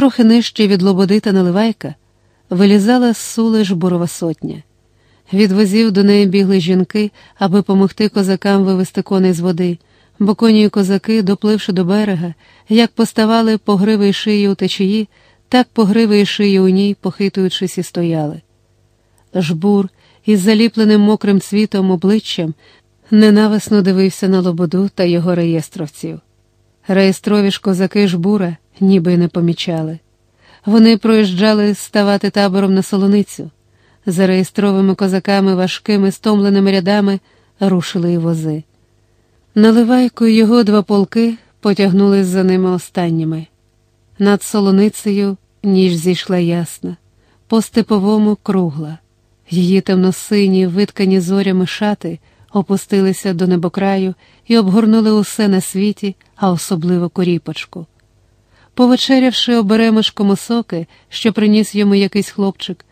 Трохи нижче від лободи та наливайка вилізала з сули жбурова сотня. Від возів до неї бігли жінки, аби помогти козакам вивести коней з води, бо коні й козаки, допливши до берега, як поставали по гриви шиї у течії, так по гриви шиї у ній, похитуючись, і стояли. Жбур із заліпленим мокрим цвітом обличчям ненависно дивився на лободу та його реєстровців. Реєстрові ж козаки жбура ніби не помічали. Вони проїжджали ставати табором на солоницю. За реєстровими козаками важкими, стомленими рядами рушили й вози. Наливайко й його два полки потягнулись за ними останніми. Над солоницею ніж зійшла ясна, по степовому кругла. Її темно-сині, виткані зорями шати опустилися до небокраю і обгорнули усе на світі, а особливо коріпочку. Повечерявши оберемишком осоки, що приніс йому якийсь хлопчик,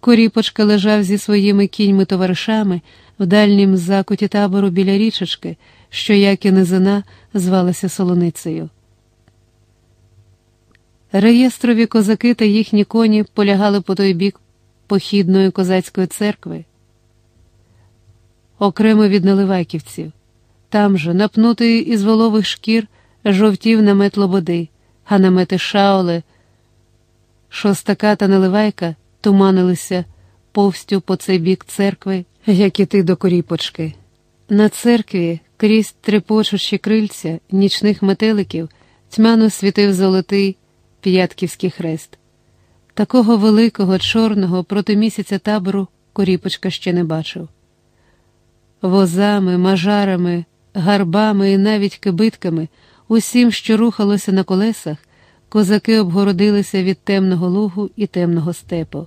коріпочка лежав зі своїми кіньми товаришами в дальнім закуті табору біля річечки, що, як і низина, звалася солоницею. Реєстрові козаки та їхні коні полягали по той бік похідної козацької церкви, окремо від наливайківців. Там же, напнутий із волових шкір, жовтів намет лободи, а намети шаоли, шостака та наливайка туманилися повстю по цей бік церкви, як іти до коріпочки. На церкві, крізь трепочучі крильця нічних метеликів, тьмяно світив золотий п'ятківський хрест. Такого великого, чорного проти місяця табору коріпочка ще не бачив. Возами, мажарами, гарбами і навіть кибитками, усім, що рухалося на колесах, козаки обгородилися від темного лугу і темного степу.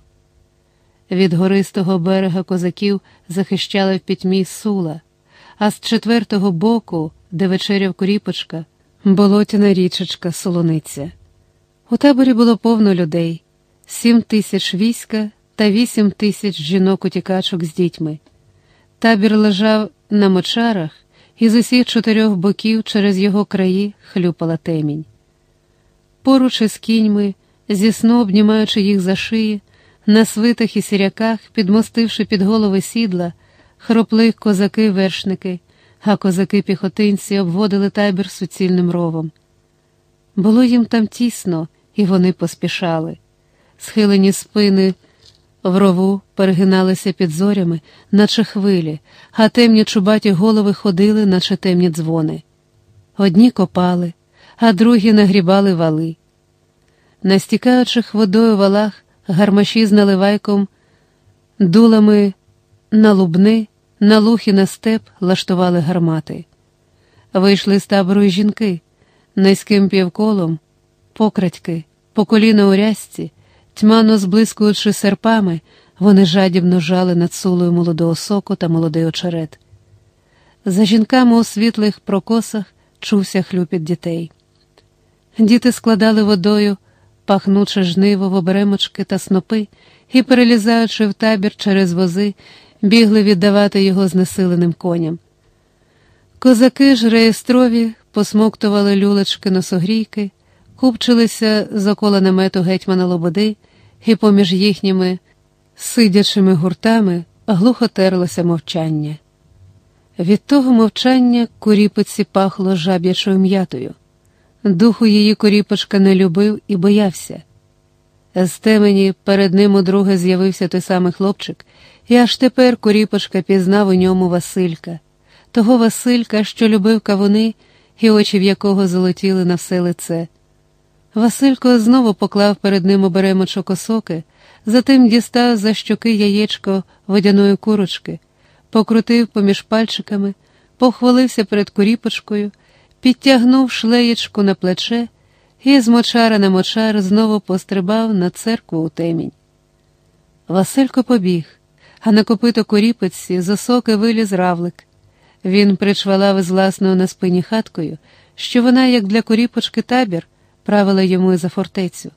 Від гористого берега козаків захищали в пітьмі сула, а з четвертого боку, де вечеряв коріпочка, болотяна річечка солониця. У таборі було повно людей, сім тисяч війська та вісім тисяч жінок-утікачок з дітьми. Табір лежав на мочарах, і з усіх чотирьох боків через його краї хлюпала темінь. Поруч із кіньми, зі сну обнімаючи їх за шиї, на свитах і сіряках, підмостивши під голови сідла, хропли козаки-вершники, а козаки-піхотинці обводили табір суцільним ровом. Було їм там тісно, і вони поспішали. Схилені спини в рову перегиналися під зорями, наче хвилі, а темні чубаті голови ходили, наче темні дзвони. Одні копали, а другі нагрібали вали. На стікаючих водою валах гармаші з наливайком, дулами на лубни, на лух і на степ лаштували гармати. Вийшли з табору й жінки, низьким півколом, покрадьки, по коліна у рязці, тьмано зблискуючи серпами, вони жадібно жали над сулою молодого соку та молодий очерет. За жінками у світлих прокосах чувся хлюпіт дітей. Діти складали водою пахнуче жниво в оберемочки та снопи і, перелізаючи в табір через вози, бігли віддавати його знесиленим коням. Козаки ж реєстрові посмоктували люлечки носогрійки, купчилися за кола намету гетьмана Лободи, і поміж їхніми сидячими гуртами глухо терлося мовчання. Від того мовчання куріпиці пахло жаб'ячою м'ятою. Духу її коріпочка не любив і боявся. З темені перед ним удруге з'явився той самий хлопчик, і аж тепер коріпочка пізнав у ньому Василька, того Василька, що любив кавуни, і очі в якого золотіли на все лице. Василько знову поклав перед ним оберемочок осоки, затим дістав за щоки яєчко водяної курочки, покрутив поміж пальчиками, похвалився перед коріпочкою підтягнув шлеєчку на плече і з мочара на мочар знову пострибав на церкву у темінь. Василько побіг, а на копито коріпиці з осоки виліз равлик. Він причвалав із власною на спині хаткою, що вона, як для коріпочки табір, правила йому за фортецю.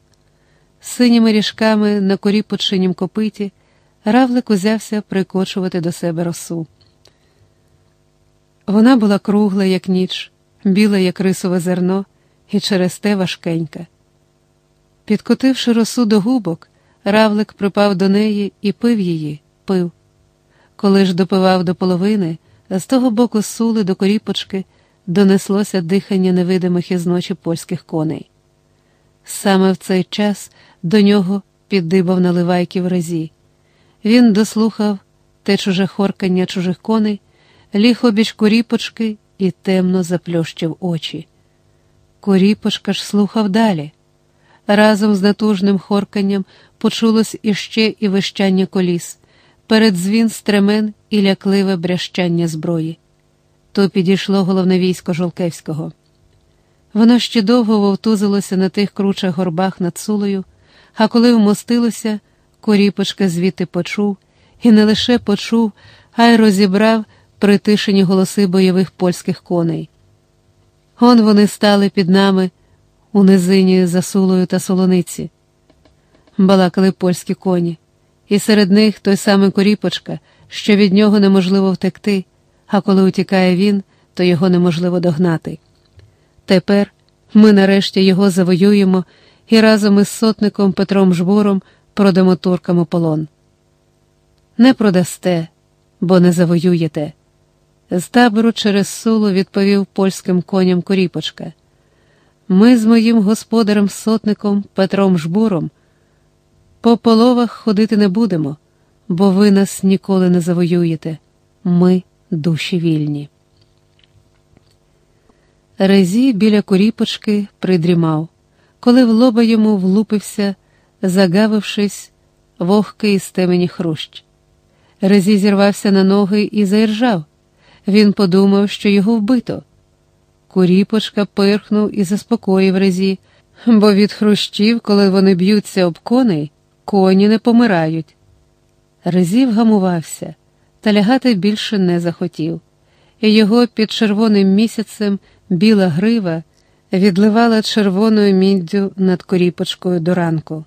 Синіми ріжками на коріпочинім копиті равлик узявся прикочувати до себе росу. Вона була кругла, як ніч, біла, як рисове зерно, і через те важкенька. Підкотивши росу до губок, равлик припав до неї і пив її, пив. Коли ж допивав до половини, з того боку сули до коріпочки донеслося дихання невидимих із ночі польських коней. Саме в цей час до нього піддибав наливайки в разі. Він дослухав те чуже хоркання чужих коней, ліг обіч коріпочки і темно заплющив очі. Коріпочка ж слухав далі. Разом з натужним хорканням почулось іще і вищання коліс, передзвін стремен і лякливе брящання зброї. То підійшло головне військо Жолкевського. Воно ще довго вовтузилося на тих кручах горбах над сулою, а коли вмостилося, коріпочка звідти почув, і не лише почув, а й розібрав притишені голоси бойових польських коней. Он вони стали під нами у низині за сулою та солониці. Балакали польські коні, і серед них той самий коріпочка, що від нього неможливо втекти, а коли утікає він, то його неможливо догнати. Тепер ми нарешті його завоюємо і разом із сотником Петром Жбуром продамо туркам у полон. Не продасте, бо не завоюєте. З табору через сулу відповів польським коням Коріпочка. Ми з моїм господарем сотником Петром Жбуром по половах ходити не будемо, бо ви нас ніколи не завоюєте. Ми душі вільні. Резі біля коріпочки придрімав, коли в лоба йому влупився, загавившись, вогкий з темені хрущ. Резі зірвався на ноги і заіржав. Він подумав, що його вбито. Куріпочка пирхнув і заспокоїв резі, бо від хрущів, коли вони б'ються об коней, коні не помирають. Резі вгамувався, та лягати більше не захотів, і його під червоним місяцем біла грива відливала червоною міддю над коріпочкою до ранку.